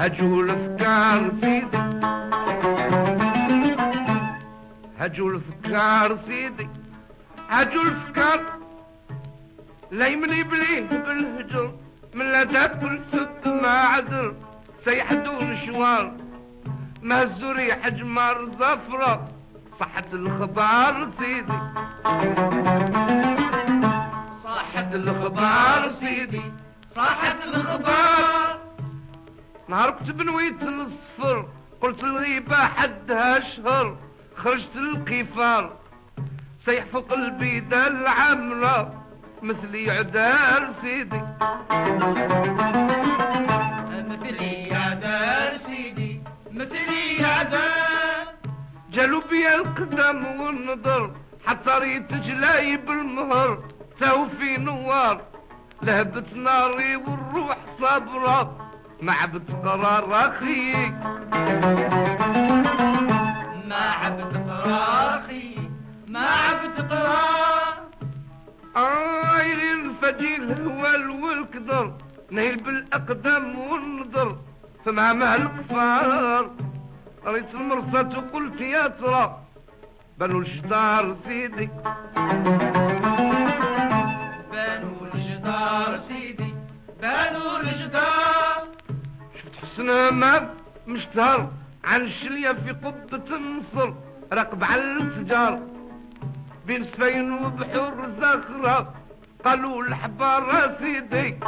هجو الأفكار سيدي هجو الأفكار سيدي هجو الأفكار. لا يملي بليه بالهجر من لا تأكل سد ما عدل. سيحدون شوار. ما الزري حجمار زفرة صحة الخبار سيدي صحة الخبار سيدي صحة الخبار نهار كنت بنويت الصفر قلت الغيبة حدها شهر خرجت القفار سيح في قلبي دا العمرة مثلي عدار سيدي. مثلي يا دار سيدي مثلي يا دار جالوا بيا القدم والنظر حتى ريت جلاي بالمهر. تو في نوار لهبت ناري والروح صابرة. ما عبت قرار أخي ما عبت قراخي ما عبت قرار آي الفجيل هو والقدر نهيل بالأقدام والنظر فمع مهل الكفار قريت المرصد وقلت يا ترى بنو الجدار سيدي ما مشتهر عن الشلية في قبة النصر رقب على السجار بين سفين وبحور زخرة قالوا الحبار سيدي.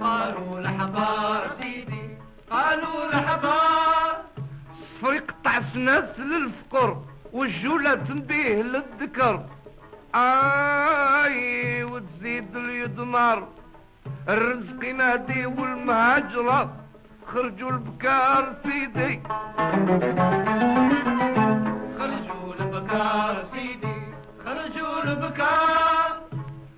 قالوا الحبار سيدي قالوا الحبار الصفر يقطع سناس للفقر والجولة تنبيه للذكر. آي وتزيد اليد نار. الرزق ينادي والمهاجرة خرجوا البكار سيدي خرجوا البكار سيدي خرجوا البكار.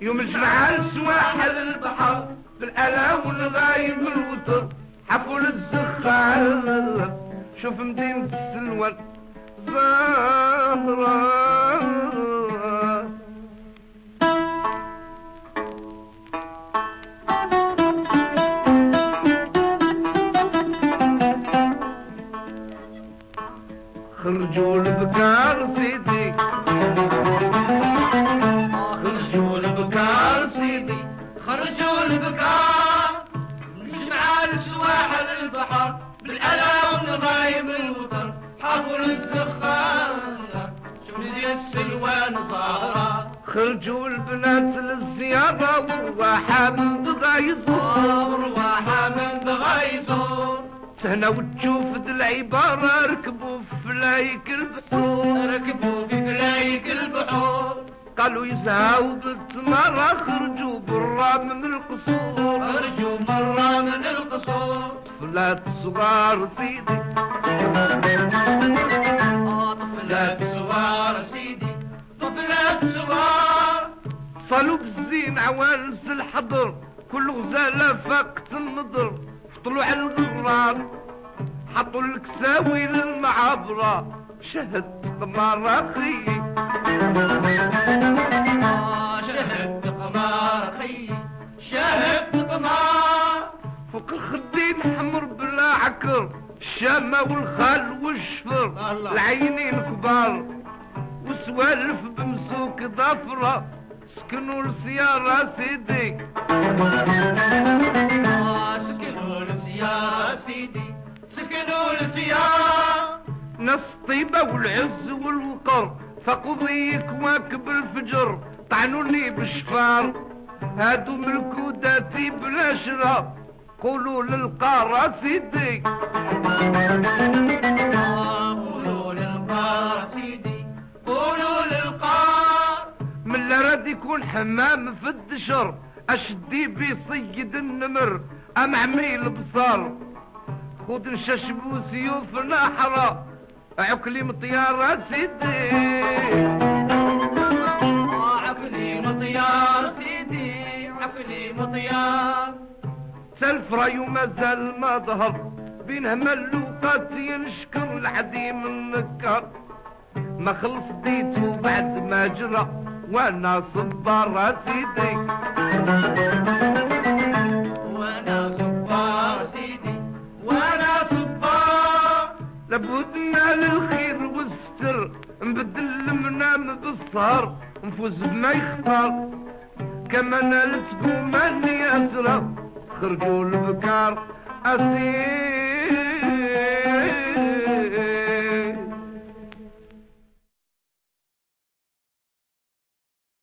يوم الجمعة السواحل البحر بالألا والغايم الوتر حفل الزخار شوف مدينة السلوان. زهرة خرجوا البكار سيدي. خرجوا البكار سيدي. خرجوا البكار نجمع السواحل البحر بالألا ونغايب الوطن حفر الزخار. شمدي السلوان زهرة. خرجوا البنات للزيارة والواحة من بغايزور. ورواحة من بغايزور. سهنا وتشوف ذي العبارة ركبوا في فلايك البحور ركبوا في فلايك البحور قالوا يزهاو بالتمارة خرجوا برا من القصور. خرجوا مرة من القصور. طفلات صغار سيدي. طفلات صغار سيدي طفلات صغار. صالوا بالزين عوانس الحضر كل غزالة فاقت النظر. في طلوع القرار حطوا الكساوي للمعابرة شهد قمار أخي. شهدت قمار خي شهدت قمار فوق الخدين حمر بلا عكر الشامة والخال والشفر. العينين كبار وسوالف بمسوك ضفرة سكنوا السيارة سيدي. السيارة سيدي سكنوا السيارة ناس الطيبة والعز والوقر فقضي كواكب الفجر. طعنوني بالشفار هادو ملكوداتي بلا شرا قولوا للقارة سيدي. قولوا للقار سيدي قولوا للقار من لا راد يكون حمام في الدشر أشدي بي صيد النمر. أم عمي البصار خود نششبو سيوفنا حرا. عكلي مطيارة سيدي. عقلي مطيار سيدي. عقلي مطيار. سلف رايو مازال ما ظهر. بين ملوقات ينشكر العديم النكر. ما خلص ديته بعد ما جرى. وأنا صبار سيدي. تعبدنا للخير والستر نبدل المنام بالسهر نفوز بما يختار. كما نالت قومان ياسرة خرجوا البكار أسير.